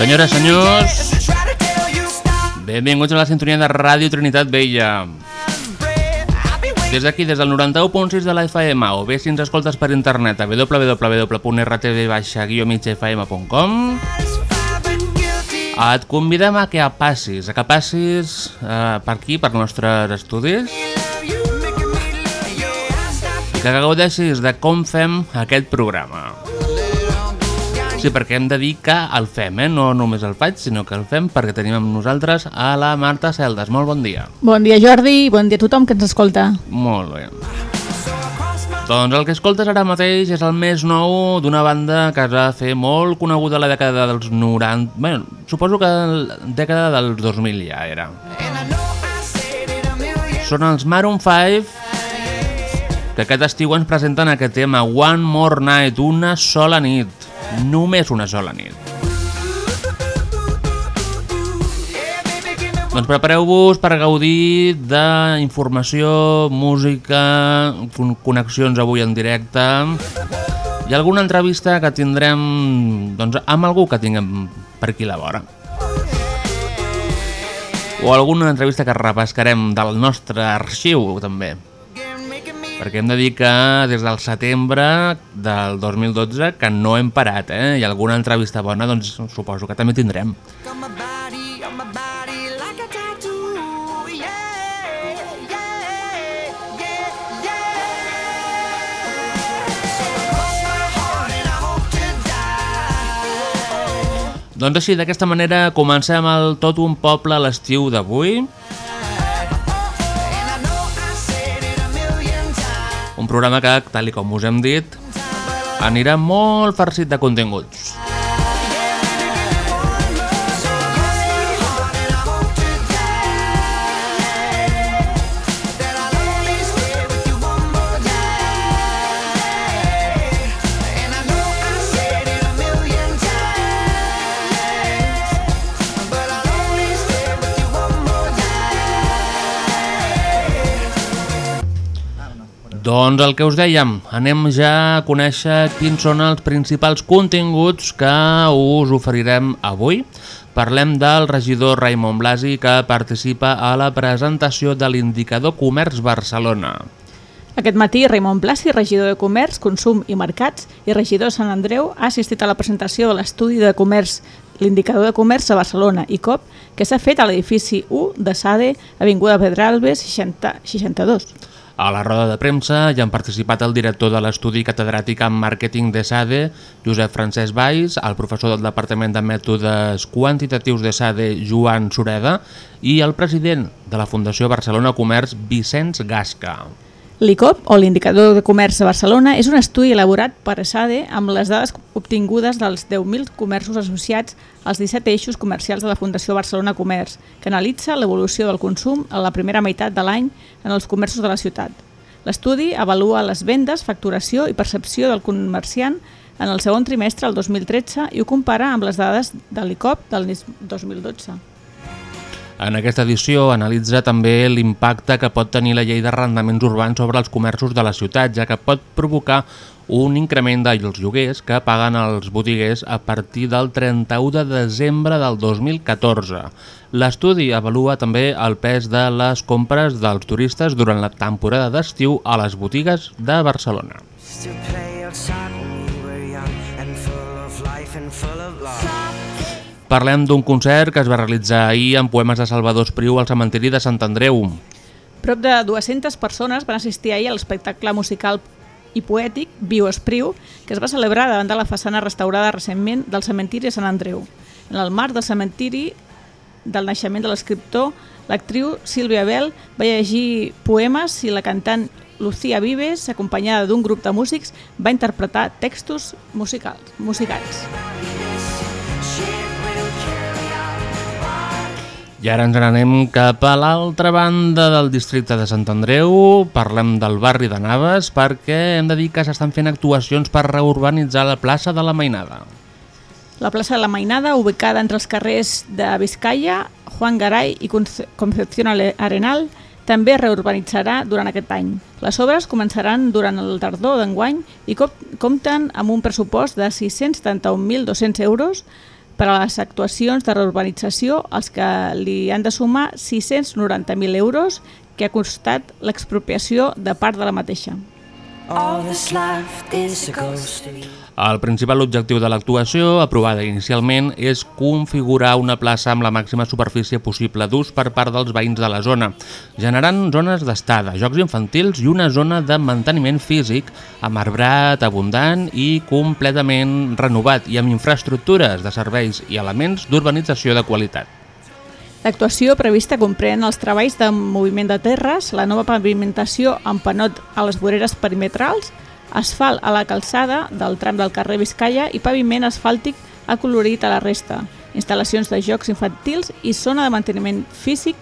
Senyores, senyors. Benvinguts a la sintonia de Ràdio Trinitat Vella. Des d'aquí, des del 91.6 de la FM, o bé si ens escoltes per internet a www.rtv-migfm.com et convidem a que passis, a que passis eh, per aquí, per nostres estudis, i que gaudeixis de com fem aquest programa. Sí, perquè hem de dir que el fem, eh? no només el faig, sinó que el fem perquè tenim amb nosaltres a la Marta Celdes. Molt bon dia. Bon dia Jordi i bon dia a tothom que ens escolta. Molt bé. Doncs el que escoltes ara mateix és el més nou d'una banda que es va fer molt coneguda a la dècada dels 90... Bé, suposo que la dècada dels 2000 ja era. Són els Maroon 5 que aquest estiu ens presenten aquest tema One More Night, una sola nit. Només una sola nit. Doncs prepareu-vos per gaudir d'informació, música, con- connexions avui en directe i alguna entrevista que tindrem doncs, amb algú que tinguem per aquí la vora. O alguna entrevista que repescarem del nostre arxiu, també. Perquè hem de dir que des del setembre del 2012 que no hem parat, eh? I alguna entrevista bona, doncs suposo que també tindrem. Doncs així, d'aquesta manera, comencem el Tot un poble a l'estiu d'avui. Programa que, tal com us hem dit, anirà molt farcit de continguts. Doncs el que us dèiem, anem ja a conèixer quins són els principals continguts que us oferirem avui. Parlem del regidor Raimon Blasi que participa a la presentació de l'indicador Comerç Barcelona. Aquest matí, Raimon Blasi, regidor de Comerç, Consum i Mercats i regidor de Sant Andreu, ha assistit a la presentació de l'estudi de comerç l'indicador de comerç a Barcelona, ICOP, que s'ha fet a l'edifici 1 de SADE, Avinguda Pedralbes 60, 62. A la roda de premsa hi han participat el director de l'estudi catedràtic en màrqueting de SADE, Josep Francesc Valls, el professor del Departament de Mètodes Quantitatius de SADE, Joan Sureda, i el president de la Fundació Barcelona Comerç, Vicenç Gasca. L'ICOP, o l'Indicador de Comerç de Barcelona, és un estudi elaborat per ESADE amb les dades obtingudes dels 10.000 comerços associats als 17 eixos comercials de la Fundació Barcelona Comerç, que analitza l'evolució del consum a la primera meitat de l'any en els comerços de la ciutat. L'estudi avalua les vendes, facturació i percepció del comerciant en el segon trimestre del 2013 i ho compara amb les dades de l'ICOP del 2012. En aquesta edició analitza també l'impacte que pot tenir la llei d'arrendaments urbans sobre els comerços de la ciutat, ja que pot provocar un increment dels lloguers que paguen els botiguers a partir del 31 de desembre del 2014. L'estudi avalua també el pes de les compres dels turistes durant la temporada d'estiu a les botigues de Barcelona. Parlem d'un concert que es va realitzar ahir amb poemes de Salvador Espriu al cementiri de Sant Andreu. Prop de 200 persones van assistir ahir a l'espectacle musical i poètic Viu Espriu, que es va celebrar davant de la façana restaurada recentment del cementiri de Sant Andreu. En el marc del cementiri del naixement de l'escriptor, l'actriu Sílvia Bell va llegir poemes i la cantant Lucía Vives, acompanyada d'un grup de músics, va interpretar textos musicals, musicals. I ara ens n'anem cap a l'altra banda del districte de Sant Andreu, parlem del barri de Naves, perquè hem de dir que s'estan fent actuacions per reurbanitzar la plaça de la Mainada. La plaça de la Mainada, ubicada entre els carrers de Vizcaya, Juan Garay i Conce- Concepción Arenal, també es reurbanitzarà durant aquest any. Les obres començaran durant el tardor d'enguany i com- compten amb un pressupost de 671.200 euros per a les actuacions de reurbanització, als que li han de sumar 690.000 euros que ha costat l'expropiació de part de la mateixa. El principal objectiu de l'actuació, aprovada inicialment, és configurar una plaça amb la màxima superfície possible d'ús per part dels veïns de la zona, generant zones d'estada, jocs infantils i una zona de manteniment físic amb arbrat, abundant i completament renovat i amb infraestructures de serveis i elements d'urbanització de qualitat. L'actuació prevista comprèn els treballs de moviment de terres, la nova pavimentació amb panot a les voreres perimetrals, asfalt a la calçada del tram del carrer Vizcaya i paviment asfàltic acolorit a la resta, instal·lacions de jocs infantils i zona de manteniment físic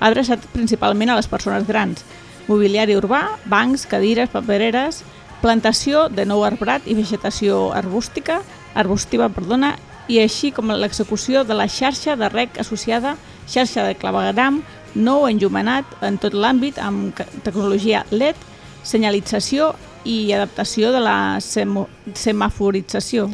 adreçat principalment a les persones grans, mobiliari urbà, bancs, cadires, papereres, plantació de nou arbrat i vegetació arbústica, arbustiva, perdona, i així com l'execució de la xarxa de rec associada, xarxa de clavegram, nou enllumenat en tot l'àmbit amb tecnologia LED, senyalització i adaptació de la semaforització.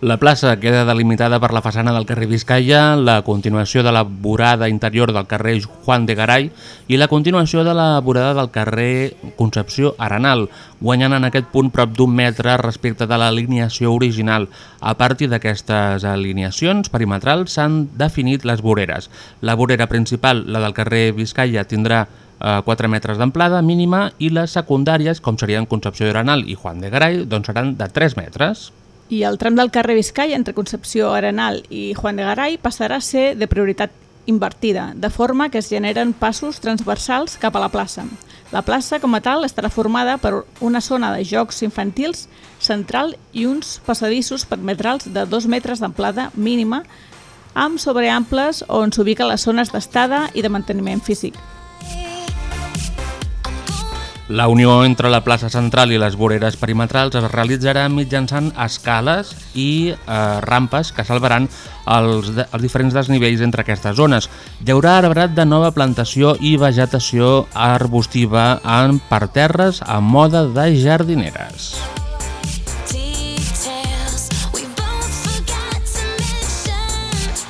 La plaça queda delimitada per la façana del carrer Vizcaya, la continuació de la vorada interior del carrer Juan de Garay i la continuació de la vorada del carrer Concepció Arenal, guanyant en aquest punt prop d'un metre respecte de l'alineació original. A partir d'aquestes alineacions perimetrals s'han definit les voreres. La vorera principal, la del carrer Vizcaya, tindrà eh, 4 metres d'amplada mínima i les secundàries, com serien Concepció Arenal i Juan de Garay, doncs seran de 3 metres. I el tram del carrer Vizcaya entre Concepció Arenal i Juan de Garay passarà a ser de prioritat invertida, de forma que es generen passos transversals cap a la plaça. La plaça, com a tal, estarà formada per una zona de jocs infantils central i uns passadissos perimetrals de 2 metres d'amplada mínima amb sobreamples on s'ubiquen les zones d'estada i de manteniment físic. La unió entre la plaça central i les voreres perimetrals es realitzarà mitjançant escales i eh, rampes que salvaran els, de, els diferents desnivells entre aquestes zones. Hi haurà arbrat de nova plantació i vegetació arbustiva en parterres a moda de jardineres.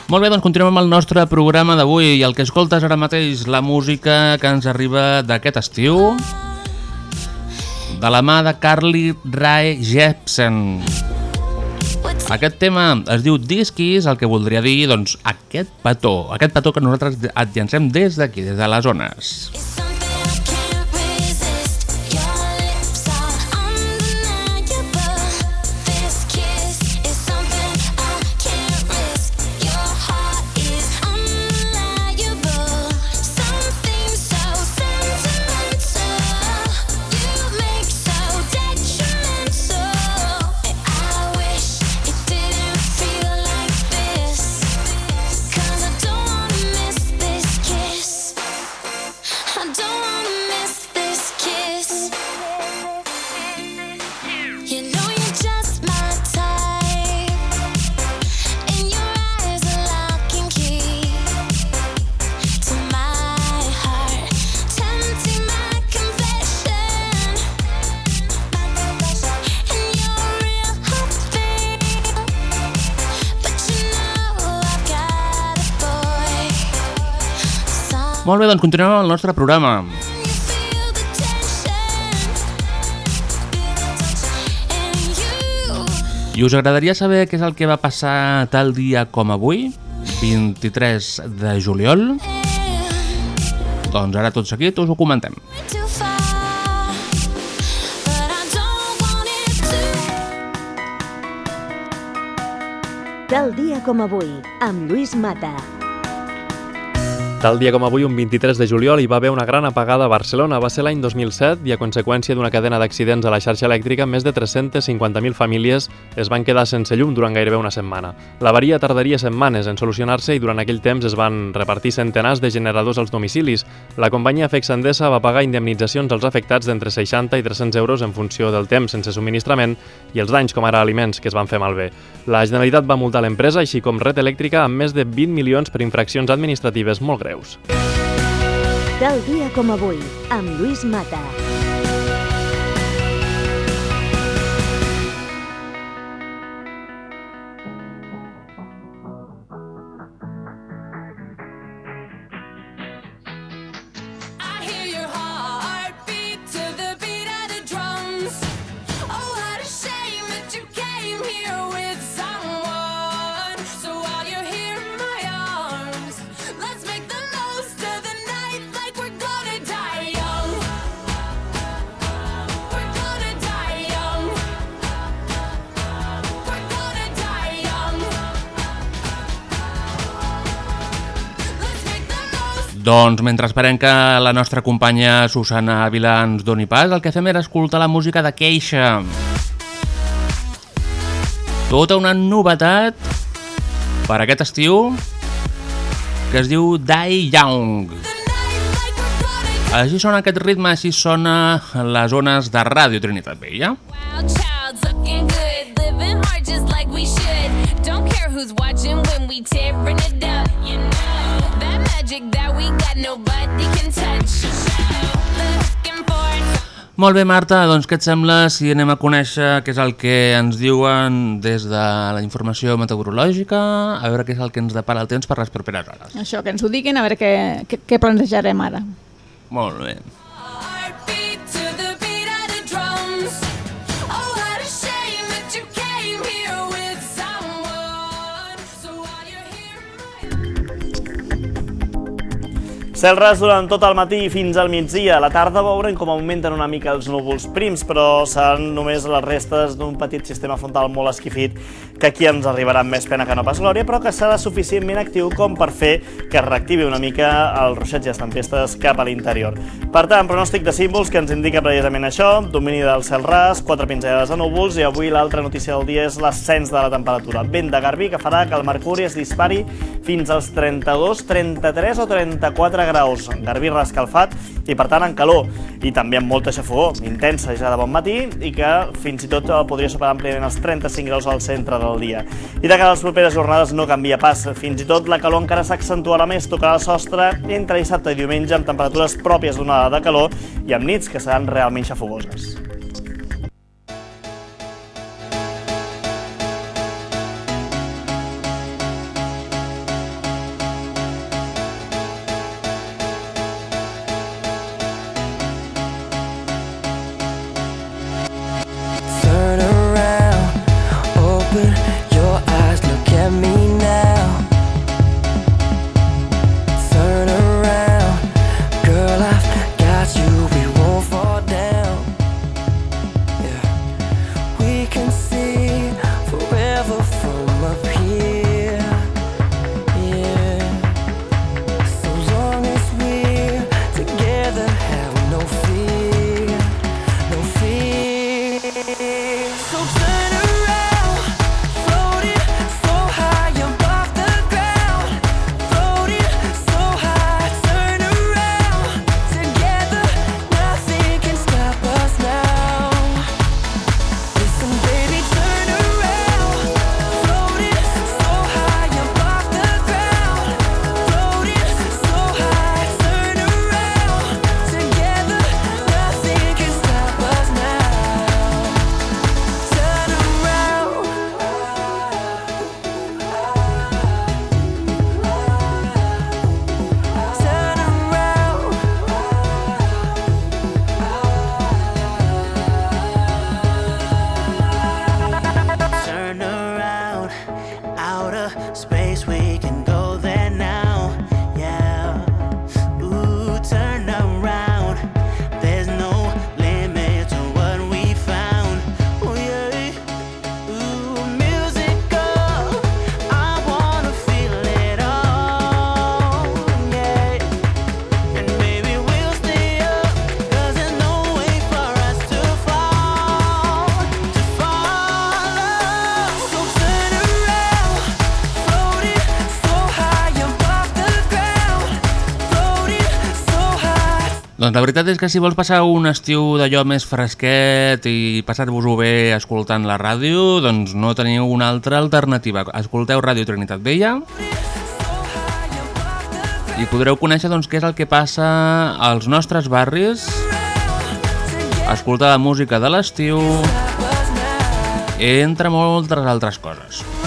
Molt bé, doncs continuem amb el nostre programa d'avui i el que escoltes ara mateix la música que ens arriba d'aquest estiu de la mà de Carly Rae Jepsen. Aquest tema es diu Disquis, el que voldria dir, doncs, aquest petó, aquest petó que nosaltres et llancem des d'aquí, des de les zones. Something Molt bé, doncs continuem amb el nostre programa. I us agradaria saber què és el que va passar tal dia com avui, 23 de juliol? Doncs ara tot seguit us ho comentem. Tal dia com avui, amb Lluís Mata. Tal dia com avui, un 23 de juliol, hi va haver una gran apagada a Barcelona. Va ser l'any 2007 i a conseqüència d'una cadena d'accidents a la xarxa elèctrica, més de 350.000 famílies es van quedar sense llum durant gairebé una setmana. L'avaria tardaria setmanes en solucionar-se i durant aquell temps es van repartir centenars de generadors als domicilis. La companyia FEX Endesa va pagar indemnitzacions als afectats d'entre 60 i 300 euros en funció del temps sense subministrament i els danys, com ara aliments, que es van fer malbé. La Generalitat va multar l'empresa, així com Red Elèctrica, amb més de 20 milions per infraccions administratives molt greus. Tal dia com avui, amb Lluís Mata. Doncs mentre esperem que la nostra companya Susana Ávila ens doni pas, el que fem era escoltar la música de Queixa. Tota una novetat per aquest estiu que es diu Die Young. Així sona aquest ritme, així sona les zones de Ràdio Trinitat Vella. Wild nobody can touch. Looking for Molt bé, Marta, doncs què et sembla si anem a conèixer què és el que ens diuen des de la informació meteorològica, a veure què és el que ens depara el temps per les properes hores. Això, que ens ho diguin, a veure què, què, què plantejarem ara. Molt bé. Cel ras durant tot el matí i fins al migdia. A la tarda veurem com augmenten una mica els núvols prims, però seran només les restes d'un petit sistema frontal molt esquifit que aquí ens arribarà amb més pena que no pas glòria, però que serà suficientment actiu com per fer que es reactivi una mica el ruixat i les tempestes cap a l'interior. Per tant, pronòstic de símbols que ens indica precisament això, domini del cel ras, quatre pinzellades de núvols i avui l'altra notícia del dia és l'ascens de la temperatura. Vent de Garbí que farà que el mercuri es dispari fins als 32, 33 o 34 graus. Garbí rescalfat i per tant en calor i també amb molta xafogó, intensa ja de bon matí i que fins i tot eh, podria superar àmpliament els 35 graus al centre del dia. I de cara a les properes jornades no canvia pas, fins i tot la calor encara s'accentuarà més, tocarà el sostre entre dissabte i diumenge amb temperatures pròpies d'una de calor i amb nits que seran realment xafogoses. La veritat és que si vols passar un estiu d'allò més fresquet i passar-vos-ho bé escoltant la ràdio, doncs no teniu una altra alternativa. Escolteu Ràdio Trinitat Vella i podreu conèixer doncs, què és el que passa als nostres barris, escoltar la música de l'estiu, entre moltes altres coses.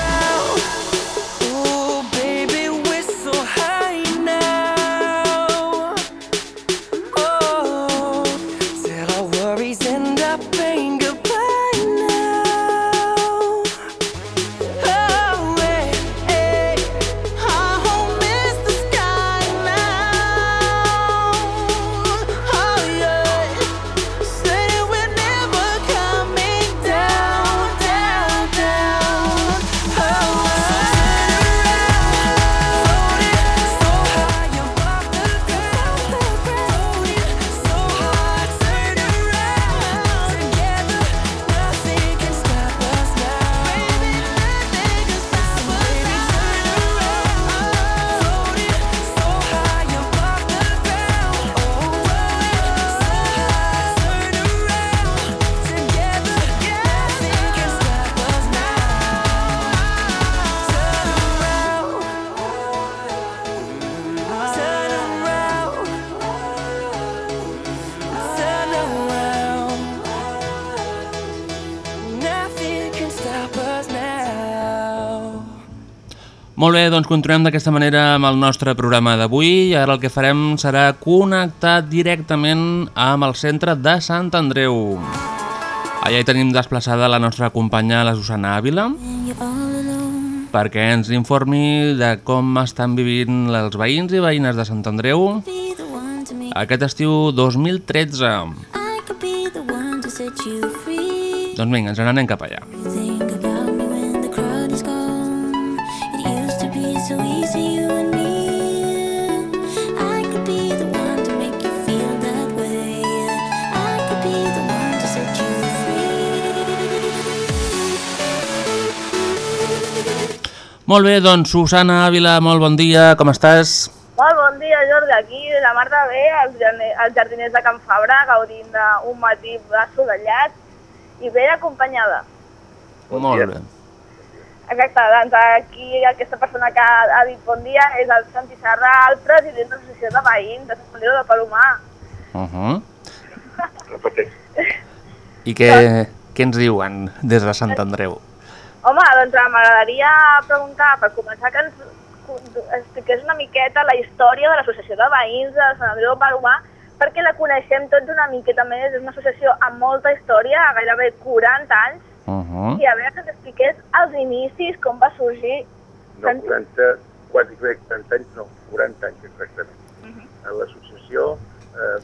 Molt bé, doncs continuem d'aquesta manera amb el nostre programa d'avui i ara el que farem serà connectar directament amb el centre de Sant Andreu. Allà hi tenim desplaçada la nostra companya, la Susana Ávila, perquè ens informi de com estan vivint els veïns i veïnes de Sant Andreu aquest estiu 2013. Doncs vinga, ens n'anem cap allà. Molt bé, doncs Susana Ávila, molt bon dia, com estàs? Molt bon dia, Jordi. Aquí la Marta ve, els, els jardiners de Can Fabra, gaudint d'un matí assolellat i ben acompanyada. molt bé. Exacte, doncs aquí aquesta persona que ha, ha dit bon dia és el Santi Serra, el president de l'Associació de Veïns de Sant Andreu de Palomar. Uh -huh. I què, què ens diuen des de Sant Andreu? Home, doncs m'agradaria preguntar, per començar, que ens expliqués una miqueta la història de l'Associació de Veïns de Sant Andreu Palomar, perquè la coneixem tots una miqueta més, és una associació amb molta història, gairebé 40 anys, Uh -huh. i a veure que ens expliqués els inicis, com va sorgir. No, 40, quasi bé 40 anys, no, 40 anys exactament. En L'associació eh,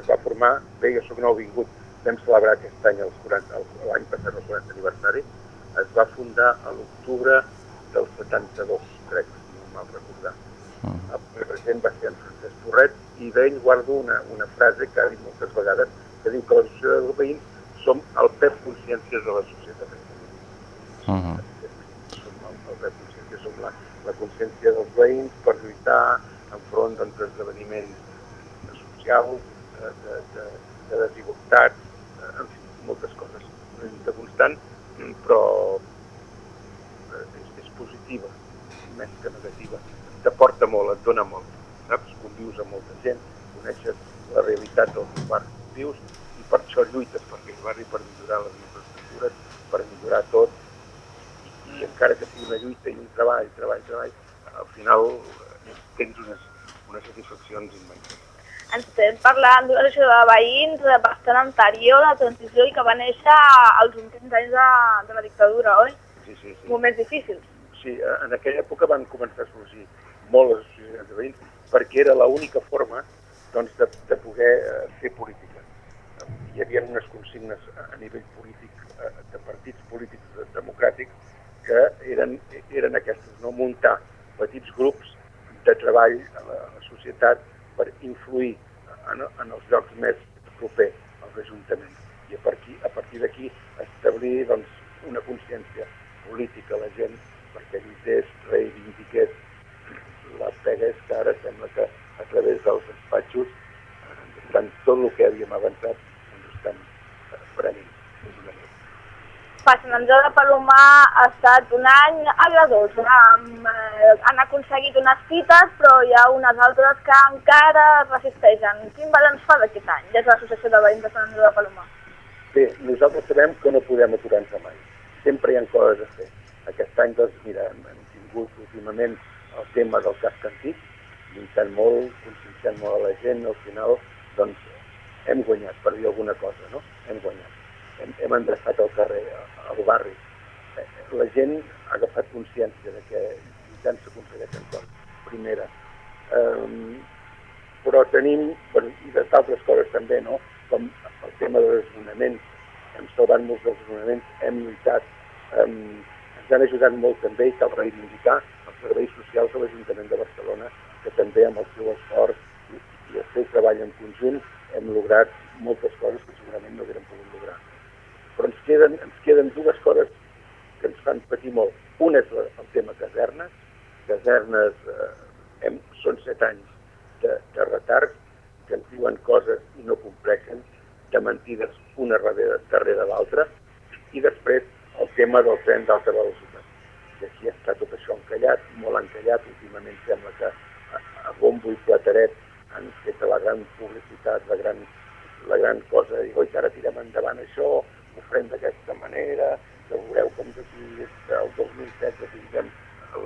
es va formar, bé, jo soc nouvingut, vam celebrar aquest any els 40, el- l'any passat el 40 aniversari, es va fundar a l'octubre del 72, crec, no mal recordar. El president va ser en Francesc Torret i d'ell guardo una, una frase que ha dit moltes vegades, que diu que l'associació de veïns som el pep consciències de la societat. Uh -huh. som el, el pep consciència, som la, la consciència dels veïns per lluitar enfront doncs, d'esdeveniments socials, de, de, de, de desigualtats, en fi, moltes coses. Una lluita constant, mm, però eh, és, és positiva, més que negativa. T'aporta molt, et dona molt, saps? Convius amb molta gent, coneixes la realitat del teu barri on vius i per això lluites per aquell barri, per millorar les infraestructures, per millorar tot, i encara que sigui una lluita i un treball, treball, treball, al final eh, tens unes, unes satisfaccions immenses. Ens estem parlant d'una associació de veïns bastant anterior a la transició i que va néixer als últims anys de, de la dictadura, oi? Sí, sí, sí. Moments difícils. Sí, eh, en aquella època van començar a sorgir molt les associacions de veïns perquè era l'única forma doncs, de, de poder eh, fer política. Hi havia unes consignes a nivell polític eh, de partits polítics de- democràtics que eren, eren aquestes, no? muntar petits grups de treball a la, a la societat per influir en, en els llocs més propers als ajuntaments. I a partir, a partir d'aquí establir doncs, una consciència política a la gent perquè lluités, reivindiqués. La pega és que ara sembla que a través dels despatxos eh, estan tot el que havíem avançat ens estem eh, prenent. Mica. Per Palomar ha estat un any agradós. Amb, eh, han aconseguit unes fites, però hi ha unes altres que encara resisteixen. Quin balanç fa d'aquest any, des de l'Associació de Veïns de Sant Andreu de Palomar? Bé, nosaltres sabem que no podem aturar-nos mai. Sempre hi ha coses a fer. Aquest any, doncs, mira, hem tingut últimament el tema del casc antic, lluitant molt, conscienciant molt a la gent, al final, doncs, hem guanyat, per dir alguna cosa, no? Hem guanyat. Hem, hem endreçat el carrer, al barri. Eh, La gent ha agafat consciència de que lluitant s'aconsegueixen coses. Primera. Um, però tenim, bueno, i d'altres coses també, no? com el tema de desnonaments, hem salvat molts desnonaments, hem lluitat, um, ens han ajudat molt també, i cal reivindicar els serveis socials de l'Ajuntament de Barcelona, que també amb el seu esforç i, i el seu treball en conjunt hem lograt moltes coses que segurament no haguérem pogut lograr. Però ens queden, ens queden dues coses que ens fan patir molt. Una és el tema casernes. Casernes eh, hem, són set anys de, de retard, que ens diuen coses i no compleixen, de mentides una darrere, darrere l'altra, i després el tema del tren d'alta velocitat. I aquí està tot això encallat, molt encallat, últimament sembla que a, a bombo i plateret han fet la gran publicitat, la gran, la gran cosa, i ara tirem endavant això, ho farem d'aquesta manera, que veureu com d'aquí al 2016 tinguem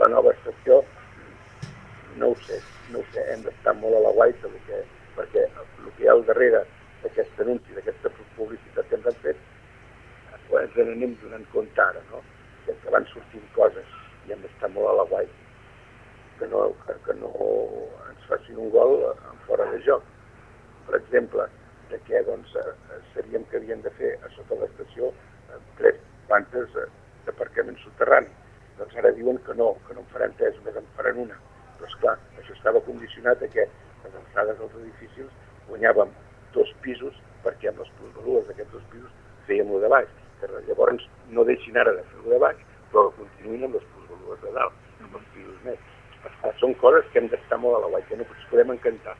la nova estació, no ho sé, no ho sé, hem d'estar molt a la guaita perquè, perquè el que hi ha al darrere d'aquest anunci, d'aquesta publicitat que ens han fet, ens n'anem donant compte ara, no? que, que van sortint coses i hem d'estar molt a la guaita, que no, que, que no ens facin un gol en fora de joc. Per exemple, de què doncs, eh, sabíem que havien de fer a sota l'estació eh, tres plantes eh, d'aparcament soterrani. Doncs ara diuen que no, que no en faran tres, només en faran una. Però esclar, això estava condicionat a que les alçades dels edificis guanyàvem dos pisos perquè amb les plusvalues d'aquests dos pisos fèiem lo de baix. Que llavors no deixin ara de fer lo de baix, però que continuïn amb les plusvalues de dalt, amb els pisos. Esclar, són coses que hem d'estar molt a la guai, que no ens podem encantar.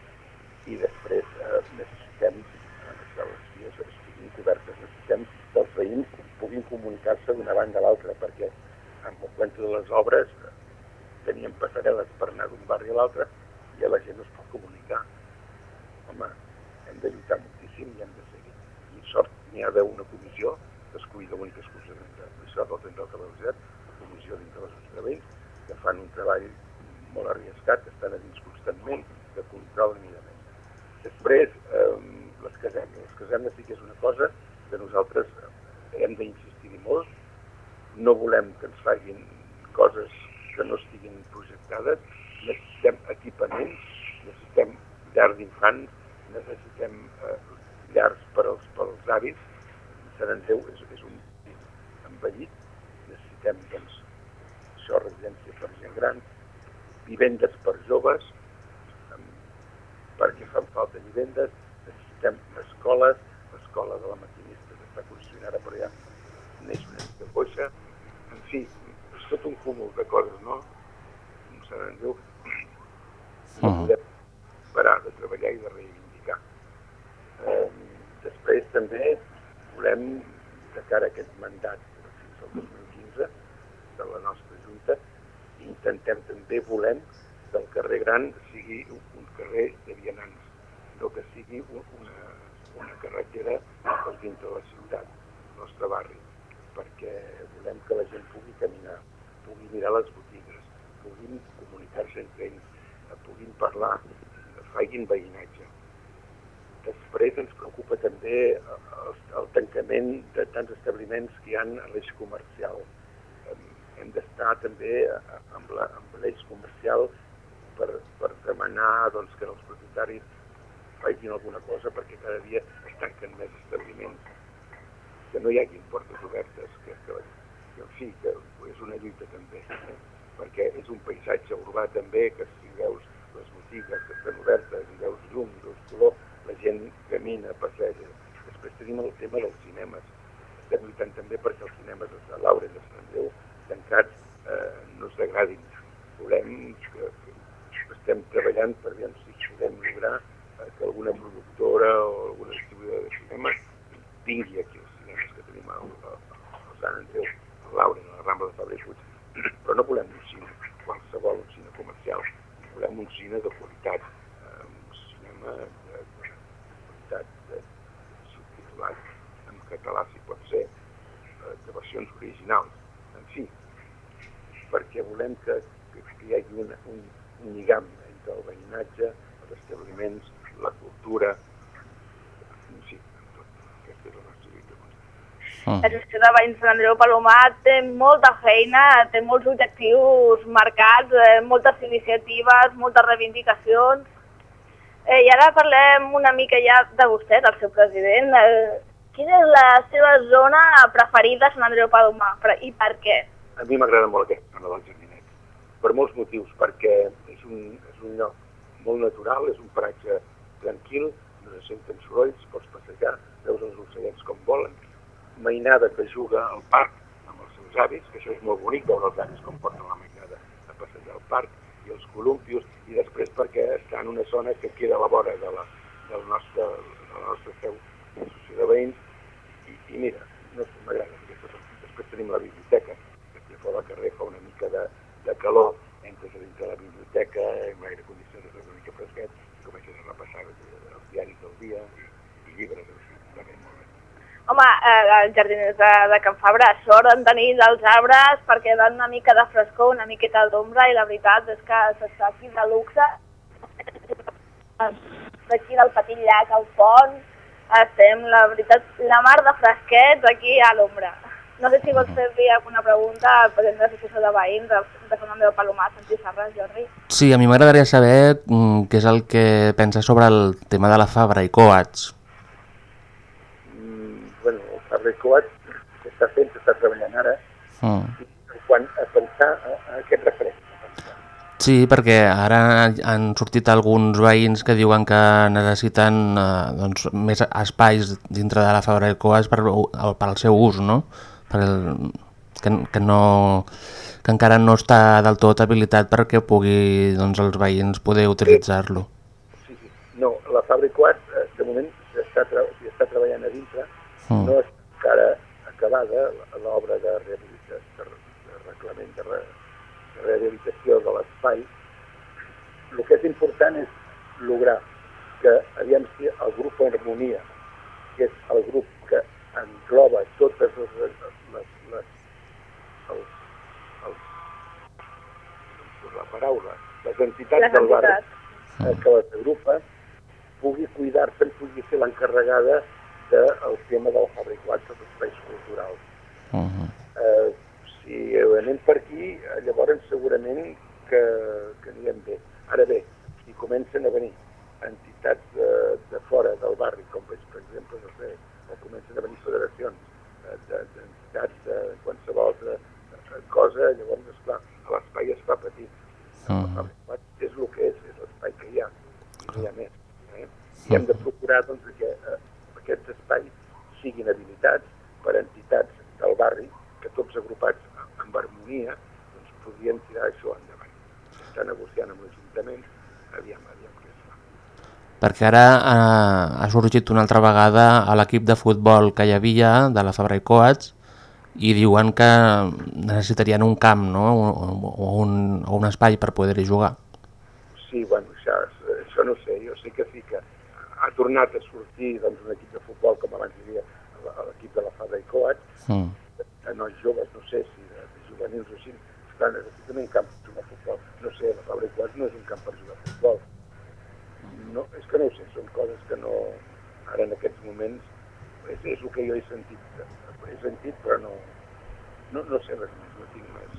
I després eh, necessitem eh, que les vies estiguin cobertes, necessitem que els veïns puguin comunicar-se d'una banda a l'altra, perquè amb el planta de les obres eh, teníem passarel·les per anar d'un barri a l'altre i la gent no es pot comunicar. Home, hem de lluitar moltíssim i hem de seguir. I sort n'hi ha d'haver una comissió que es cuida única exclusivament de la del tren d'alta velocitat, la comissió dintre de l'associació de veïns, que fan un treball molt arriscat, que estan a dins constantment de control ni de. Després, eh, les casernes. Les casernes sí que és una cosa que nosaltres hem d'insistir molt. No volem que ens facin coses que no estiguin projectades. Necessitem equipaments, necessitem llars d'infants, necessitem eh, llars per als, per als avis. Sant Andreu és, és un envellit. Necessitem, doncs, això, residència per gent gran, vivendes per joves, perquè fan falta vivendes, necessitem escoles, l'escola de la maquinista que està construint ara per allà neix una mica coixa, en fi, és tot un cúmul de coses, no? Com se n'en diu, no podem parar de treballar i de reivindicar. Eh, després també volem, de cara a aquest mandat fins al 2015 de la nostra Junta, intentem també, volem que el carrer Gran sigui un, un carrer de vianants, no que sigui un- una, una carretera per dintre de la ciutat, nostre barri, perquè volem que la gent pugui caminar, pugui mirar les botigues, puguin comunicar-se entre ells, eh, puguin parlar, eh, facin veïnatge. Després ens preocupa també el, el tancament de tants establiments que hi ha a l'eix comercial. Em, Hem d'estar també eh, amb l'eix comercial per, per demanar doncs, que els propietaris facin alguna cosa perquè cada dia es tanquen més establiments, que no hi hagin portes obertes, que, que, que en fi, que és una lluita també, eh? perquè és un paisatge urbà també, que si veus les botigues que estan obertes i veus llum, veus color, la gent camina, passeja. Després tenim el tema dels cinemes. Estem lluitant també perquè els cinemes de Sant Laura i de Sant Andreu tancats eh, no es degradin. Volem que, que estem treballant per veure si podem lograr eh, que alguna productora o humà, alternatiu, l'Àurea, a la Rambla de Fabri Puig. Però no volem un cine, qualsevol un cine comercial, volem un cine de qualitat, eh, un cinema de, de qualitat eh, subtitulat en català, si pot ser, de versions originals, en fi, perquè volem que, que, que hi hagi una, un, un lligam entre el veïnatge, els establiments, la cultura, constant. La gestió de veïns de Andreu Palomar té molta feina, té molts objectius marcats, eh, moltes iniciatives, moltes reivindicacions. Eh, I ara parlem una mica ja de vostè, del seu president. Eh, quina és la seva zona preferida a Sant Andreu Palomar Però- i per què? A mi m'agrada molt aquesta zona del Jardinet, per molts motius, perquè és un, és un lloc molt natural, és un paratge tranquil, no se senten sorolls, pots passejar, veus els ocellets com volen, mainada que juga al parc amb els seus avis, que això és molt bonic, veure els avis com porten la mainada a passejar al parc, i els columpios, i després perquè està en una zona que queda a la vora de la, del nostre, de la nostra seu associació de veïns, i, i mira, no m'agrada aquesta zona. Després tenim la biblioteca, que aquí fora al carrer fa una mica de, de calor, entres a dintre de la biblioteca, amb l'aire condicionat una mica fresquet, i comences a repassar els diaris del dia i, i llibres, o sigui, està bé, molt bé. Home, eh, els jardiners de, de Can Fabra sort en tenir dels arbres perquè dan una mica de frescor, una miqueta d'ombra i la veritat és que s'està aquí de luxe. D'aquí del petit llac al pont estem, la veritat, la mar de fresquets aquí a l'ombra. No sé si vols fer-li alguna pregunta al president de l'Associació de Veïns de, de Sant Andreu Palomar, Santi Sarres, Jordi. Sí, a mi m'agradaria saber mm, què és el que pensa sobre el tema de la Fabra i Coats. Mm, bueno, Coat s'està fent, s'està treballant ara, Mm. quan a pensar a, a aquest referent. Sí, perquè ara han sortit alguns veïns que diuen que necessiten eh, doncs, més espais dintre de la Fabra i Coats per, per al seu ús, no? Per el, que, que, no, que encara no està del tot habilitat perquè pugui doncs, els veïns poder utilitzar-lo. Sí, sí. No, la Fabra i Coat, eh, de moment, s'està tra està treballant a dintre, Mm. no és encara acabada l'obra de rehabilitació, de, de reglament de, re, de rehabilitació de l'espai. El que és important és lograr que, aviam si el grup Harmonia, que és el grup que engloba totes les, les, les, els, els, la paraula, les entitats Les del barri, entitats. eh, que les agrupa, pugui cuidar-se'n, pugui ser l'encarregada del tema del fabricat dels espais culturals. Uh -huh. Eh, si anem per aquí, eh, llavors segurament que, que anirem bé. Ara bé, si comencen a venir entitats de, de fora del barri, com per per exemple, no sé, o comencen a venir federacions eh, de- d'entitats de, de qualsevol altra eh, cosa, llavors, esclar, l'espai es fa petit. Uh El fabricat és el que és, és l'espai que hi ha, no hi ha més. Eh? I hem de procurar doncs, que eh, aquests espais siguin habilitats per entitats del barri, que tots agrupats amb harmonia doncs, podrien tirar això endavant. S'està negociant amb l'Ajuntament, aviam, aviam què es fa. Perquè ara eh, ha sorgit una altra vegada a l'equip de futbol que hi havia, de la Fabra i Coats, i diuen que necessitarien un camp no? o, un, o un espai per poder-hi jugar. Sí, bueno, això, això no sé, jo sé que sí que ha tornat a sortir doncs, un equip futbol, com abans hi havia l'equip de la Fabra i Coats, Mm. de nois joves, no sé si de, de juvenils o així, estan un camp per jugar a futbol. No sé, la Fabra i Coats no és un camp per jugar a futbol. No, és que no ho sé, són coses que no... Ara en aquests moments és, és el que jo he sentit. He sentit, però no, no, no sé res més, no tinc més,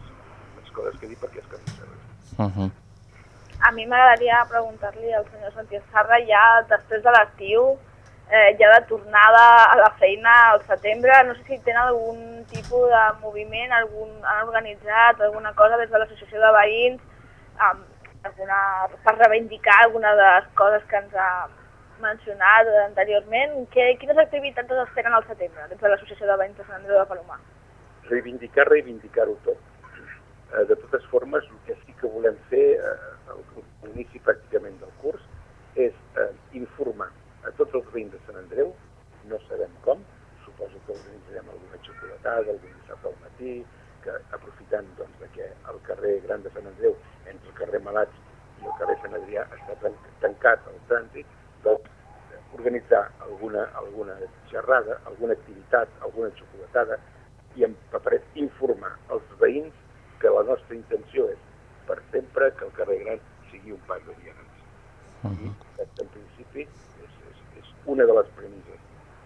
més coses que dir perquè és que no sé res. Uh -huh. A mi m'agradaria preguntar-li al senyor Santi Sarra ja després de l'estiu, eh, ja de tornada a la feina al setembre, no sé si tenen algun tipus de moviment, algun, han organitzat alguna cosa des de l'associació de veïns, um, alguna, per reivindicar alguna de les coses que ens ha mencionat anteriorment. Que, quines activitats es esperen al setembre des de l'associació de veïns de Sant Andreu de Palomar? reivindicar, reivindicar-ho tot. Eh, de totes formes, el que sí que volem fer eh, al a l'inici pràcticament del curs és eh, informar tots els veïns de Sant Andreu, no sabem com, suposo que organitzarem alguna xocolatada, algun dissabte al matí, que aprofitant doncs, de que el carrer Gran de Sant Andreu, entre el carrer Malats i el carrer Sant Adrià, està tan, tancat al trànsit, doncs organitzar alguna, alguna xerrada, alguna activitat, alguna xocolatada, i em prefereix informar els veïns que la nostra intenció és per sempre que el carrer Gran sigui un pas de vianants. I aquest, en principi una de les premisses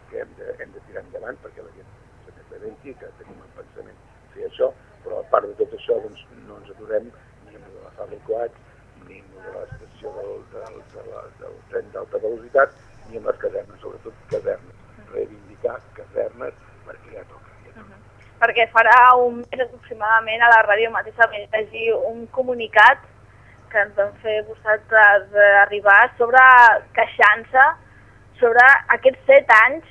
que hem de, hem de tirar endavant perquè la gent se n'assabenti que tenim en pensament fer això, però a part de tot això doncs, no ens aturem ni amb la fàbrica coats, ni amb de l'estació del, del, de la, del tren d'alta velocitat, ni amb les casernes, sobretot casernes. Reivindicar casernes perquè ja toca. Ja toca. perquè farà un mes aproximadament a la ràdio mateixa vam llegir un comunicat que ens van fer vosaltres arribar sobre queixant-se sobre aquests set anys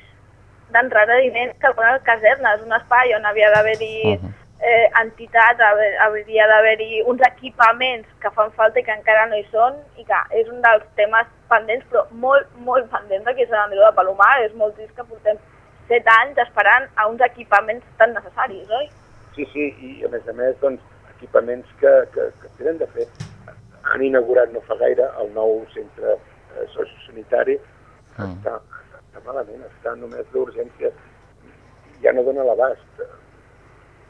d'enrere que algunes casernes, un espai on havia d'haver-hi eh, entitats, hauria d'haver-hi uns equipaments que fan falta i que encara no hi són i que és un dels temes pendents, però molt, molt pendents aquí a Sant Andreu de Palomar. És molt trist que portem set anys esperant a uns equipaments tan necessaris, oi? Sí, sí, i a més a més, doncs, equipaments que, que, que tenen de fer. Han inaugurat no fa gaire el nou centre eh, sociosanitari, està, està malament, està només d'urgència, ja no dona l'abast.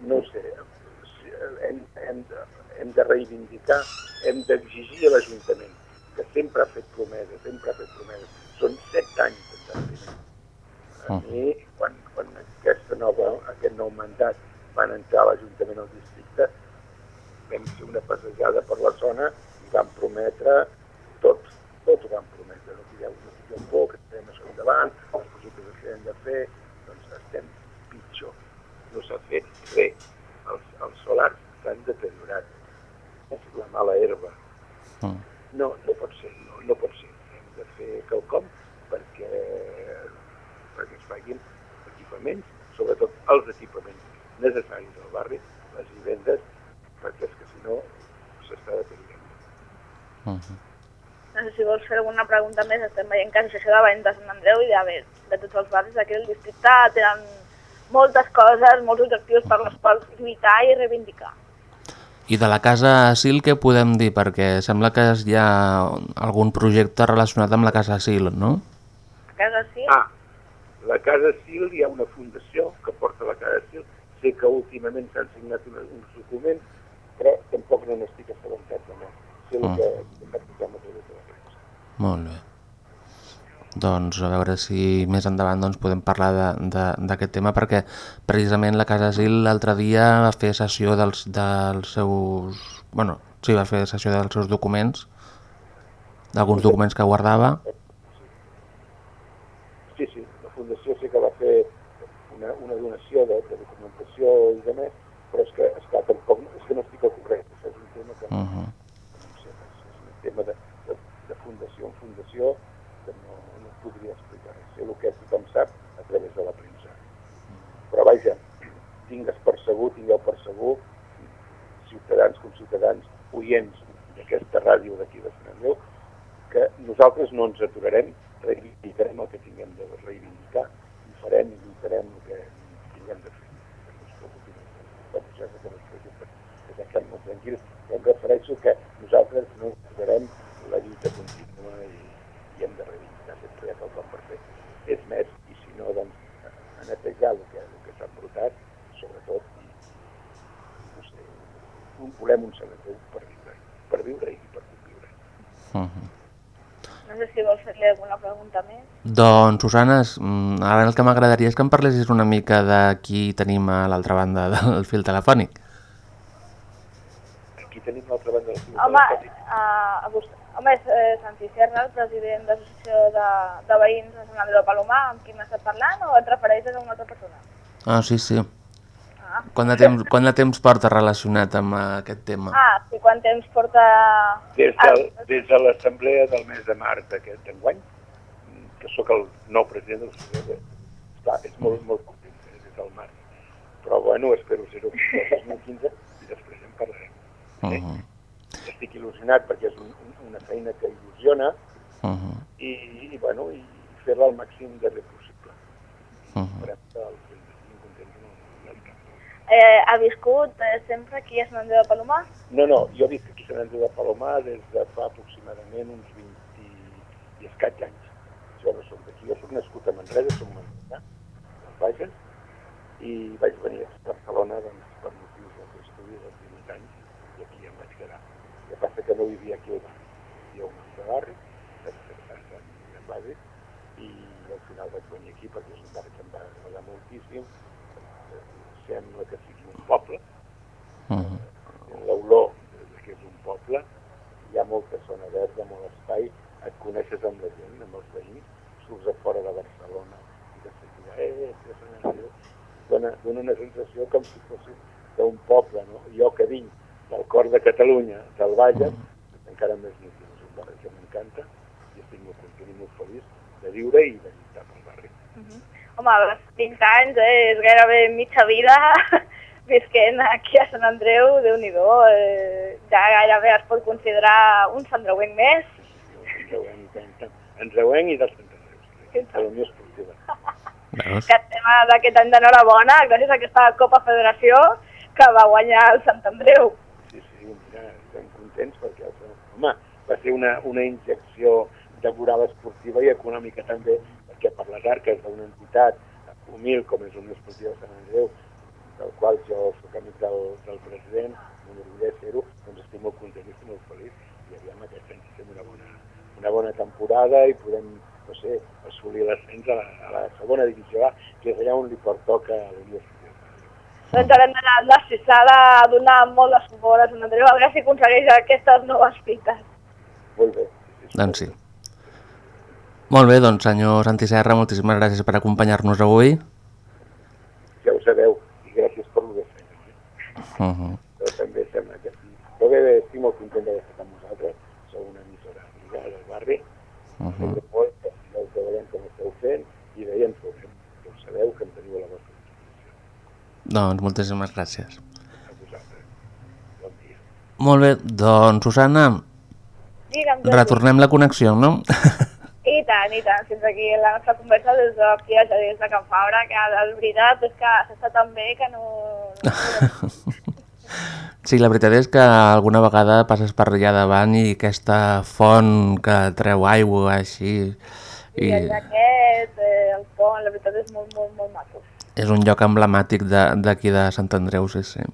No ho sé, hem, hem, de, hem de reivindicar, hem d'exigir a l'Ajuntament, que sempre ha fet promeses, sempre ha fet promeses. Són set anys d'endarreriment. A mi, quan, quan aquesta nova, aquest nou mandat van entrar a l'Ajuntament al districte, vam fer una passejada per la zona i van prometre tot, tot ho van prometre, no tireu, no tireu por, endavant, els projectes que hem de fer, doncs estem pitjor. No s'ha fet res. Els, els solars s'han deteriorat. És la mala herba. No, no pot ser, no, no pot ser. Hem de fer quelcom perquè, perquè es facin equipaments, sobretot els equipaments necessaris al barri, les vivendes, perquè és que si no s'està deteriorant. No sé si vols fer alguna pregunta més. Estem veient que l'Associació de Veïns de Sant Andreu i de, de tots els barris d'aquí del districte tenen moltes coses, molts objectius per les quals lluitar i reivindicar. I de la Casa Asil què podem dir? Perquè sembla que hi ha algun projecte relacionat amb la Casa Asil, no? A casa sí? Ah, la Casa Sil hi ha una fundació que porta la Casa Sil. Sé que últimament s'han signat uns documents, però tampoc no n'estic assabentat de molt. Sé el Ah. que, que va tocar a través de la premsa. Molt bé. Doncs a veure si més endavant doncs, podem parlar d'aquest tema perquè precisament la Casa Asil l'altre dia va fer sessió dels, dels seus... bueno, sí, va fer sessió dels seus documents, d'alguns documents que guardava. Sí, sí, la fundació sí que va fer una, una donació de, de documentació i de més, però és que, esclar, tampoc, és que no estic al corrent. Això és un tema que Uh -huh. no sé, és un tema de, de, de fundació en fundació que no, no podria explicar. Sé el que tothom sap a través de la premsa. Però vaja, tingues per segur, tingueu per segur, ciutadans com ciutadans, oients d'aquesta ràdio d'aquí de Sant Andreu, que nosaltres no ens aturarem, reivindicarem el que tinguem de reivindicar, i farem i lluitarem el que tinguem de fer. Que estem molt tranquils. Em refereixo que nosaltres no aturarem la lluita contínua i, i hem de reivindicar sempre hi ha quelcom per fer. És més, i si no, doncs, a netejar el que, el que s'ha portat, sobretot, i, no sé, un, volem un Andreu per viure, per viure i per conviure. Uh -huh. No sé si vols fer-li alguna pregunta més. Doncs, Susana, mm, ara el que m'agradaria és que em parlessis una mica de qui tenim a l'altra banda del fil telefònic. Aquí tenim l'altra banda del fil Home, uh, a vostè, home és eh, Santi Serra, el president de l'Associació de, de Veïns de Sant Andreu de Palomar, amb qui m'estàs parlant, o et refereixes a una altra persona? Ah, sí, sí. Ah, Quant de temps, quant de temps porta relacionat amb eh, aquest tema? ah i quant temps porta... Des de, des de l'assemblea del mes de març d'aquest enguany, que sóc el nou president de l'associació, clar, és molt, molt content, eh, des del març. Però bueno, espero ser-ho al 2015 i després en parlarem. Uh -huh. Estic il·lusionat perquè és un, un, una feina que il·lusiona Uh -huh. i, i, bueno, i fer-la al màxim de bé possible. Uh -huh. Eh, ha viscut eh, sempre aquí a Sant Andreu de Palomar? No, no, jo visc aquí a Sant Andreu de Palomar des de fa aproximadament uns 20 i escaig anys. Jo no soc d'aquí, jo soc nascut a Manresa, soc manresa, Bages, i vaig venir a Barcelona doncs, per motius dels estudis dels primers anys i aquí em vaig quedar. El que passa que no vivia aquí barri. Hi ha un barri, de base, i al final vaig venir aquí perquè és un barri que em va agradar moltíssim. Eh, Sembla que sigui un poble, Uh l'olor de que és un poble, hi ha molta zona verda, molt espai, et coneixes amb la gent, amb els veïns, surts a fora de Barcelona i de seguida, eh, que Sant Andreu, dona, dona una sensació com si fossis d'un poble, no? Jo que vinc del cor de Catalunya, del Bages, encara més nítid, és un barri que m'encanta i estic molt content i molt feliç de viure i de lluitar pel barri. Home, als 20 anys eh, és gairebé mitja vida visquent aquí a Sant Andreu, déu nhi eh, ja gairebé es pot considerar un sandreuenc més. Andreuenc, Andreuenc i del Sant Andreu, sí, de la Unió Esportiva. Veus? Que estem d'aquest any d'enhorabona gràcies a aquesta Copa Federació que va guanyar el Sant Andreu. Sí, sí, mira, estem contents perquè, home, va ser una, una injecció de moral esportiva i econòmica també, perquè per les arques d'una entitat humil com és una esportiva de Sant Andreu, del qual jo sóc amic del, del president, m'enorgulleix ser-ho, doncs estic molt content i estic molt feliç. I aviam aquest any fem una bona, una bona temporada i podem, no sé, assolir l'ascens a, la, a la segona divisió A, que és allà on li pertoca a la Unió Esportiva. Doncs ara hem d'anar a la Cissada a donar molt de suport a Sant Andreu, a veure si aconsegueix aquestes noves fites. Molt bé. Doncs sí. Molt bé, doncs senyor Santi Serra, moltíssimes gràcies per acompanyar-nos avui. Ja ho sabeu, i gràcies per el que feu. Uh -huh. Però també sembla que sí. Però bé, bé, estic molt content d'haver estat amb vosaltres. Sou una emissora amiga del barri. Uh Uh -huh. molt, que us veurem com esteu fent i ens veurem. Que ho sabeu, que em teniu a la vostra Doncs moltíssimes gràcies. a. Bon. Molt bé, doncs Susana, Digue'm, retornem la connexió, no? I tant, i tant. Fins aquí la nostra conversa des d'aquí, ja des de Can Fabra, que la veritat és que s'està tan bé que no... Sí, la veritat és que alguna vegada passes per allà davant i aquesta font que treu aigua així... I I el jaquet, eh, el pont, la veritat és molt, molt, molt maco. És un lloc emblemàtic d'aquí de, de Sant Andreu, sí, sí.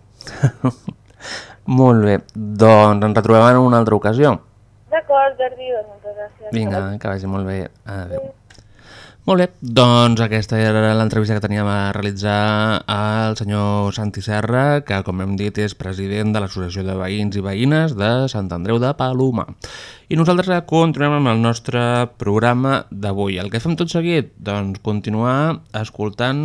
Molt bé, doncs ens retrobem en una altra ocasió. D'acord, Jordi, doncs moltes gràcies. Vinga, que vagi molt bé. Adéu. Molt bé, doncs aquesta era l'entrevista que teníem a realitzar al senyor Santi Serra, que com hem dit és president de l'Associació de Veïns i Veïnes de Sant Andreu de Paloma. I nosaltres continuem amb el nostre programa d'avui. El que fem tot seguit? Doncs continuar escoltant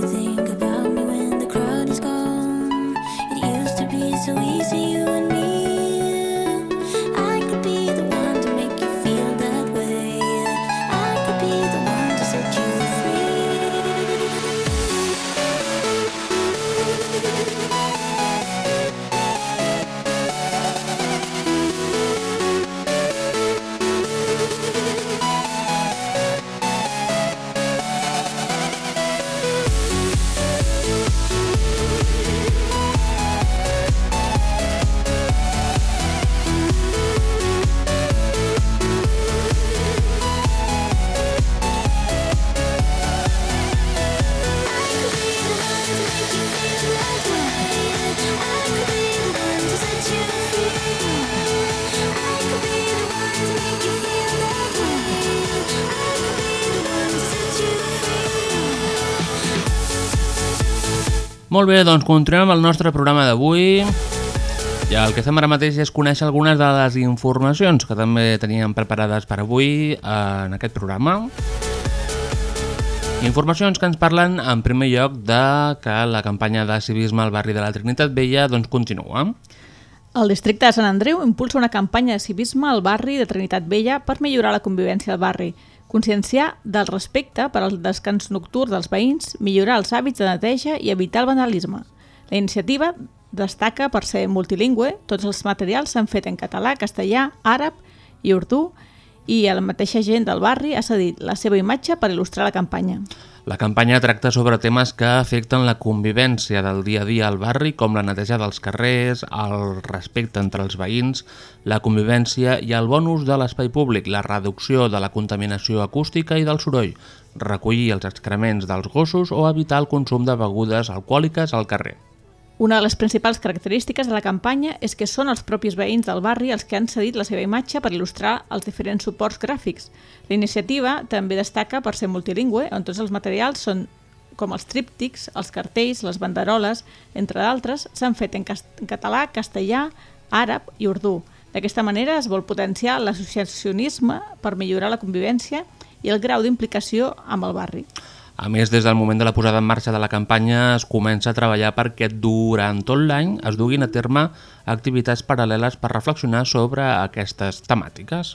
so easy, you and me. Molt bé, doncs continuem amb el nostre programa d'avui. I el que fem ara mateix és conèixer algunes de les informacions que també teníem preparades per avui en aquest programa. Informacions que ens parlen en primer lloc de que la campanya de civisme al barri de la Trinitat Vella doncs continua. El districte de Sant Andreu impulsa una campanya de civisme al barri de Trinitat Vella per millorar la convivència al barri, conscienciar del respecte per al descans nocturn dels veïns, millorar els hàbits de neteja i evitar el vandalisme. La iniciativa destaca per ser multilingüe, tots els materials s'han fet en català, castellà, àrab i urdú, i la mateixa gent del barri ha cedit la seva imatge per il·lustrar la campanya. La campanya tracta sobre temes que afecten la convivència del dia a dia al barri, com la neteja dels carrers, el respecte entre els veïns, la convivència i el bon ús de l'espai públic, la reducció de la contaminació acústica i del soroll, recollir els excrements dels gossos o evitar el consum de begudes alcohòliques al carrer. Una de les principals característiques de la campanya és que són els propis veïns del barri els que han cedit la seva imatge per il·lustrar els diferents suports gràfics. La iniciativa també destaca per ser multilingüe, on tots els materials són com els tríptics, els cartells, les banderoles, entre d'altres, s'han fet en, cas en català, castellà, àrab i urdú. D'aquesta manera es vol potenciar l'associacionisme per millorar la convivència i el grau d'implicació amb el barri. A més, des del moment de la posada en marxa de la campanya es comença a treballar perquè durant tot l'any es duguin a terme activitats paral·leles per reflexionar sobre aquestes temàtiques.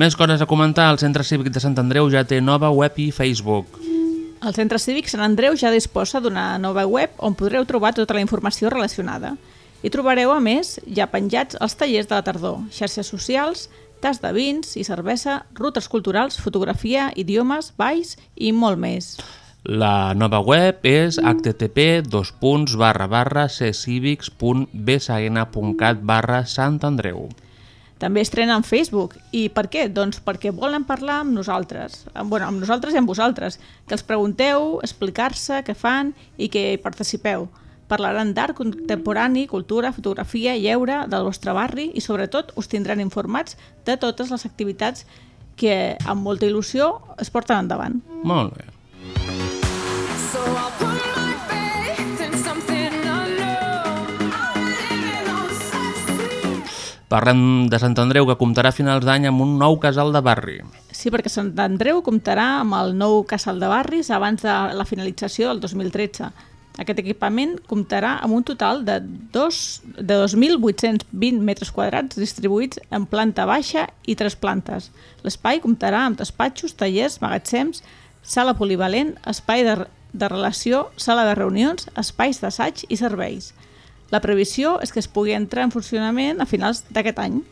Més coses a comentar, el Centre Cívic de Sant Andreu ja té nova web i Facebook. El Centre Cívic Sant Andreu ja disposa d'una nova web on podreu trobar tota la informació relacionada. Hi trobareu, a més, ja penjats els tallers de la tardor, xarxes socials, tas de vins i cervesa, rutes culturals, fotografia, idiomes, balls i molt més. La nova web és http ccívics.bsn.cat barra Sant Andreu. També estrena en Facebook. I per què? Doncs perquè volen parlar amb nosaltres. Bueno, amb nosaltres i amb vosaltres. Que els pregunteu, explicar-se què fan i que hi participeu. Parlaran d'art contemporani, cultura, fotografia, lleure del vostre barri i sobretot us tindran informats de totes les activitats que amb molta il·lusió es porten endavant. Molt bé. So I'll put my faith in something unknown. Parlem de Sant Andreu, que comptarà a finals d'any amb un nou casal de barri. Sí, perquè Sant Andreu comptarà amb el nou casal de barris abans de la finalització del 2013. Aquest equipament comptarà amb un total de, dos, de 2.820 metres quadrats distribuïts en planta baixa i tres plantes. L'espai comptarà amb despatxos, tallers, magatzems, sala polivalent, espai de, de relació, sala de reunions, espais d'assaig i serveis. La previsió és que es pugui entrar en funcionament a finals d'aquest any.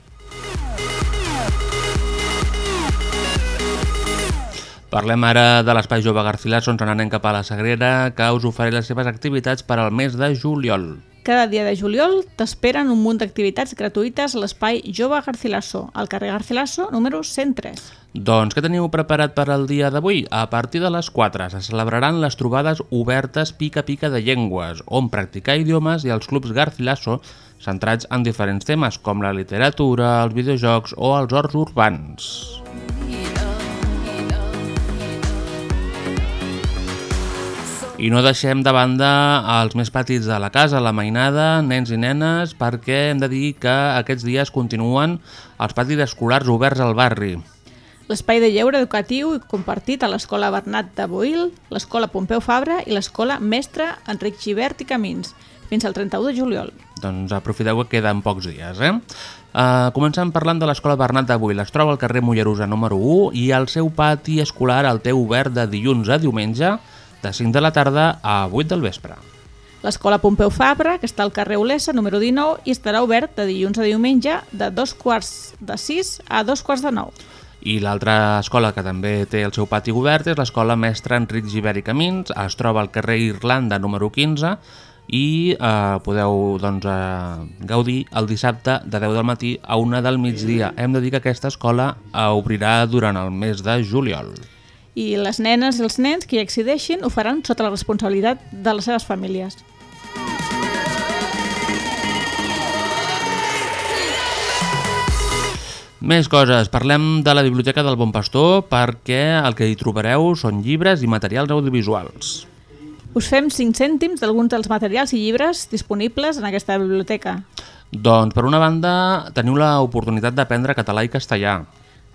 Parlem ara de l'Espai Jove Garcilaso, on anem cap a la Sagrera, que us ofereix les seves activitats per al mes de juliol. Cada dia de juliol t'esperen un munt d'activitats gratuïtes a l'Espai Jove Garcilaso, al carrer Garcilaso, número 103. Doncs què teniu preparat per al dia d'avui? A partir de les 4 se celebraran les trobades obertes pica-pica de llengües, on practicar idiomes i els clubs Garcilaso centrats en diferents temes com la literatura, els videojocs o els horts urbans. I no deixem de banda els més petits de la casa, la mainada, nens i nenes, perquè hem de dir que aquests dies continuen els patis escolars oberts al barri. L'espai de lleure educatiu i compartit a l'Escola Bernat de Boil, l'Escola Pompeu Fabra i l'Escola Mestre Enric Givert i Camins, fins al 31 de juliol. Doncs aprofiteu que queden pocs dies, eh? Uh, comencem parlant de l'Escola Bernat de Boil. Es troba al carrer Mollerusa número 1 i el seu pati escolar el té obert de dilluns a diumenge de 5 de la tarda a 8 del vespre. L'Escola Pompeu Fabra, que està al carrer Olesa, número 19, i estarà obert de dilluns a diumenge de dos quarts de 6 a dos quarts de 9. I l'altra escola que també té el seu pati obert és l'Escola Mestre Enric Givert i Camins. Es troba al carrer Irlanda número 15 i eh, podeu doncs, eh, gaudir el dissabte de 10 del matí a 1 del migdia. Hem de dir que aquesta escola eh, obrirà durant el mes de juliol. I les nenes i els nens que hi accedeixin ho faran sota la responsabilitat de les seves famílies. Més coses. Parlem de la Biblioteca del Bon Pastor perquè el que hi trobareu són llibres i materials audiovisuals. Us fem 5 cèntims d'alguns dels materials i llibres disponibles en aquesta biblioteca. Doncs, per una banda, teniu l'oportunitat d'aprendre català i castellà.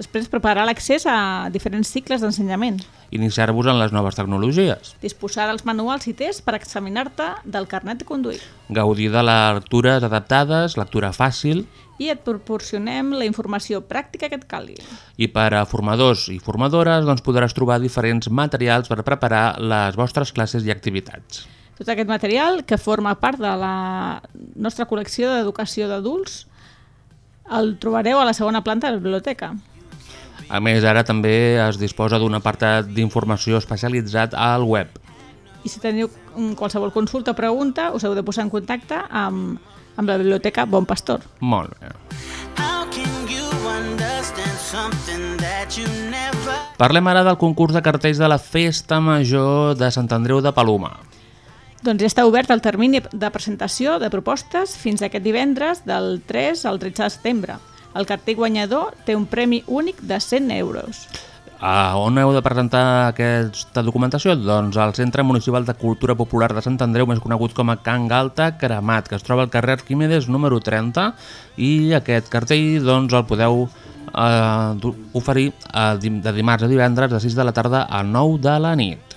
Després, preparar l'accés a diferents cicles d'ensenyament. Iniciar-vos en les noves tecnologies. Disposar dels manuals i tests per examinar-te del carnet de conduir. Gaudir de lectures adaptades, lectura fàcil, I et proporcionem la informació pràctica que et calgui. i per a formadors i formadores doncs, podràs trobar diferents materials per preparar les vostres classes i activitats. Tot aquest material, que forma part de la nostra col·lecció d'educació d'adults, el trobareu a la segona planta de la biblioteca. A més, ara també es disposa d'un apartat d'informació especialitzat al web. I si teniu qualsevol consulta o pregunta, us heu de posar en contacte amb, amb la biblioteca Bon Pastor. Molt bé. Parlem ara del concurs de cartells de la Festa Major de Sant Andreu de Paloma. Doncs ja està obert el termini de presentació de propostes fins aquest divendres del 3 al 13 de setembre. El cartell guanyador té un premi únic de 100 euros. A on heu de presentar aquesta documentació? Doncs al Centre Municipal de Cultura Popular de Sant Andreu, més conegut com a Can Galta Cremat, que es troba al carrer Arquímedes número 30, i aquest cartell doncs, el podeu eh, oferir eh, de dimarts a divendres de 6 de la tarda a 9 de la nit.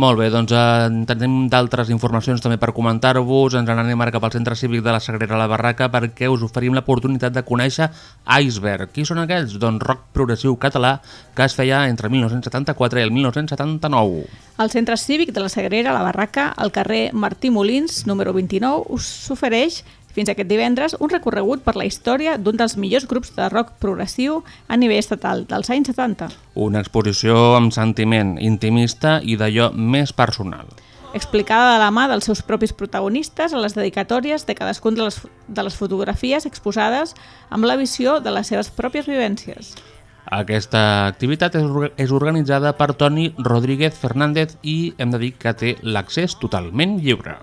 Molt bé, doncs eh, tenim d'altres informacions també per comentar-vos. Ens n'anem ara cap al Centre Cívic de la Sagrera La Barraca perquè us oferim l'oportunitat de conèixer Iceberg. Qui són aquells? Doncs rock progressiu català que es feia entre 1974 i el 1979. El Centre Cívic de la Sagrera, la Barraca, al carrer Martí Molins, número 29, us ofereix fins aquest divendres un recorregut per la història d'un dels millors grups de rock progressiu a nivell estatal dels anys 70. Una exposició amb sentiment intimista i d'allò més personal. explicada de la mà dels seus propis protagonistes a les dedicatòries de cadascun de les, de les fotografies exposades amb la visió de les seves pròpies vivències. Aquesta activitat és, és organitzada per Toni Rodríguez Fernández i hem de dir que té l'accés totalment lliure.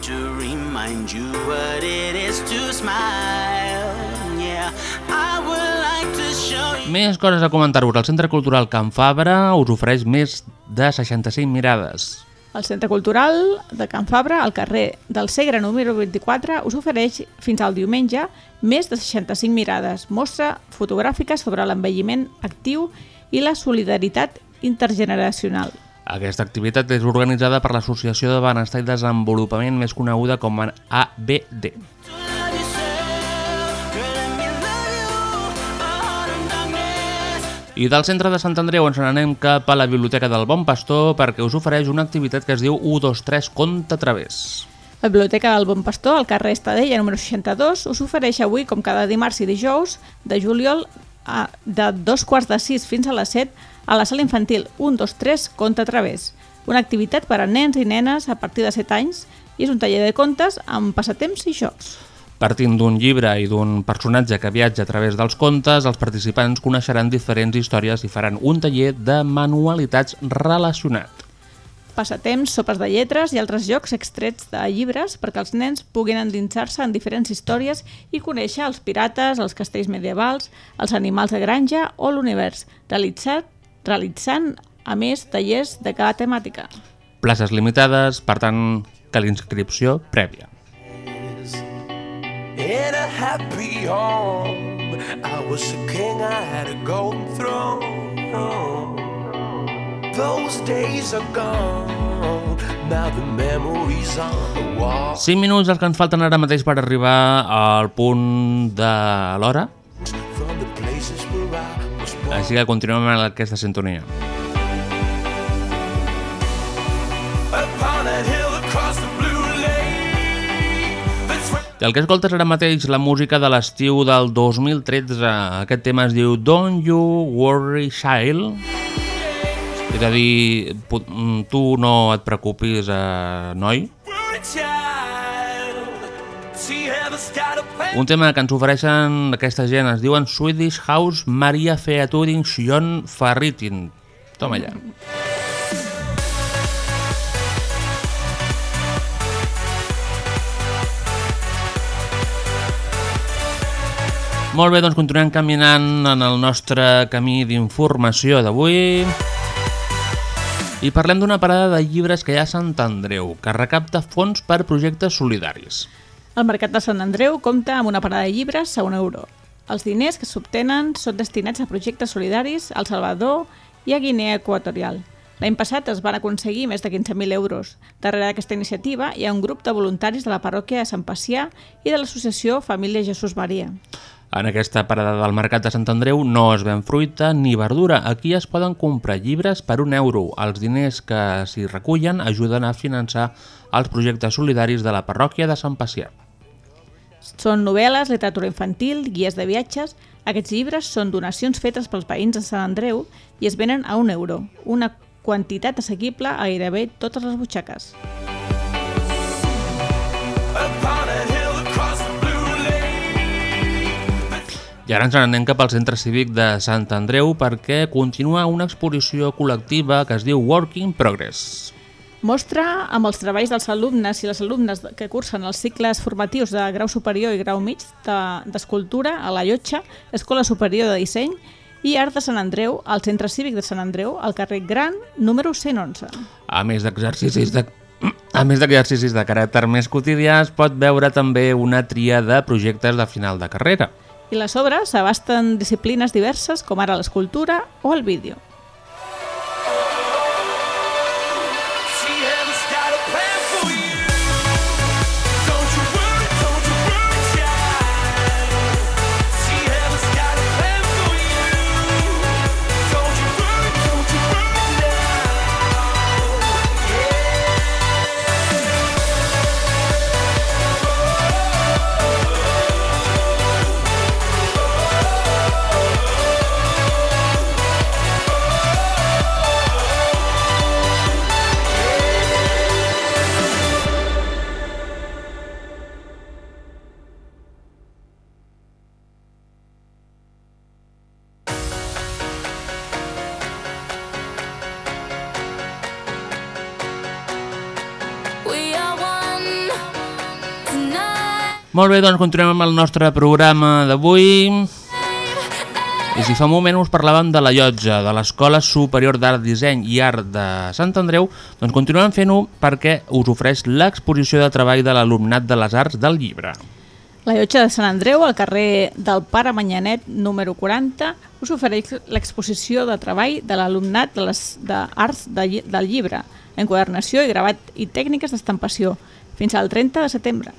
To remind you what it is to smile? Yeah, I would like to show you. Més coses a comentar-vos. El Centre Cultural Can Fabra us ofereix més de 65 mirades. El Centre Cultural de Can Fabra, al carrer del Segre número 24, us ofereix fins al diumenge més de 65 mirades, mostra fotogràfica sobre l'envelliment actiu i la solidaritat intergeneracional. Aquesta activitat és organitzada per l'Associació de Benestar i Desenvolupament més coneguda com a ABD. I del centre de Sant Andreu ens n'anem cap a la Biblioteca del Bon Pastor perquè us ofereix una activitat que es diu 123 Conte Través. La Biblioteca del Bon Pastor, al carrer Estadella número 62, us ofereix avui, com cada dimarts i dijous, de juliol a, de dos quarts de sis fins a les 7 a la sala infantil 1, 2, 3 Conte a través. Una activitat per a nens i nenes a partir de 7 anys i és un taller de contes amb passatemps i jocs. Partint d'un llibre i d'un personatge que viatja a través dels contes, els participants coneixeran diferents històries i faran un taller de manualitats relacionat. Passatemps, sopes de lletres i altres jocs extrets de llibres perquè els nens puguin endinsar-se en diferents històries i conèixer els pirates, els castells medievals, els animals de granja o l'univers, realitzat, realitzant, a més, tallers de cada temàtica. Places limitades, per tant, que l'inscripció prèvia. In a happy home, I was a king, I had a golden throne. Those days are gone, now the memories on the wall. 5 minuts els que ens falten ara mateix per arribar al punt de l'hora, així que continuem amb aquesta sintonia. I el que escoltes ara mateix la música de l'estiu del 2013. Aquest tema es diu Don't You Worry Child. És a dir, mm, tu no et preocupis, eh, noi. we're Un tema que ens ofereixen aquesta gent es diuen Swedish House Maria Featuring Sion Farritin. Toma ja. Molt bé, doncs continuem caminant en el nostre camí d'informació d'avui. I parlem d'una parada de llibres que hi ha a Sant Andreu, que recapta fons per projectes solidaris. El Mercat de Sant Andreu compta amb una parada de llibres a un euro. Els diners que s'obtenen són destinats a projectes solidaris al Salvador i a Guinea Equatorial. L'any passat es van aconseguir més de 15.000 euros. Darrere d'aquesta iniciativa hi ha un grup de voluntaris de la parròquia de Sant Pacià i de l'associació Família Jesús Maria. En aquesta parada del Mercat de Sant Andreu no es ven fruita ni verdura. Aquí es poden comprar llibres per un euro. Els diners que s'hi recullen ajuden a finançar els projectes solidaris de la parròquia de Sant Pacià. Són novel·les, literatura infantil, guies de viatges... Aquests llibres són donacions fetes pels veïns de Sant Andreu i es venen a un euro, una quantitat assequible a gairebé totes les butxaques. I ara ens n'anem cap al Centre Cívic de Sant Andreu perquè continua una exposició col·lectiva que es diu Work in Progress. Mostra amb els treballs dels alumnes i les alumnes que cursen els cicles formatius de grau superior i grau mig de- d'escultura a la Llotja, Escola Superior de Disseny i Art de Sant Andreu al Centre Cívic de Sant Andreu, al carrer Gran, número 111. A més d'exercicis de a més d'exercicis de caràcter més quotidià, es pot veure també una tria de projectes de final de carrera. I les obres s'abasten disciplines diverses com ara l'escultura o el vídeo. Molt bé, doncs continuem amb el nostre programa d'avui. I si fa un moment us parlàvem de la llotja de l'Escola Superior d'Art, Disseny i Art de Sant Andreu, doncs continuem fent-ho perquè us ofereix l'exposició de treball de l'alumnat de les Arts del Llibre. La llotja de Sant Andreu, al carrer del Pare Manyanet, número 40, us ofereix l'exposició de treball de l'alumnat de les de, lli- del Llibre, enquadernació i gravat i tècniques d'estampació, fins al 30 de setembre.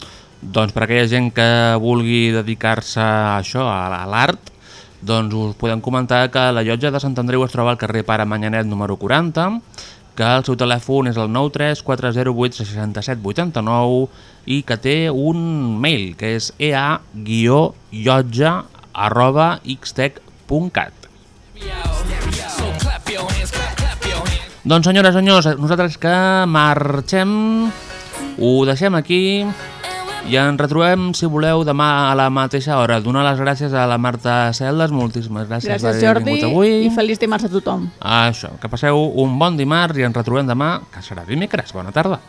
Doncs per aquella gent que vulgui dedicar-se a això, a l'art, doncs us podem comentar que la llotja de Sant Andreu es troba al carrer Pare Manyanet número 40, que el seu telèfon és el 934086789 i que té un mail, que és ea-llotja arroba xtec.cat. Doncs senyores, senyors, nosaltres que marxem, ho deixem aquí i ens retrobem, si voleu, demà a la mateixa hora. Donar les gràcies a la Marta Celdes, moltíssimes gràcies, Gràcies, per haver Jordi, vingut avui. i feliç dimarts a tothom. Això, que passeu un bon dimarts i ens retrobem demà, que serà dimecres. Bona tarda.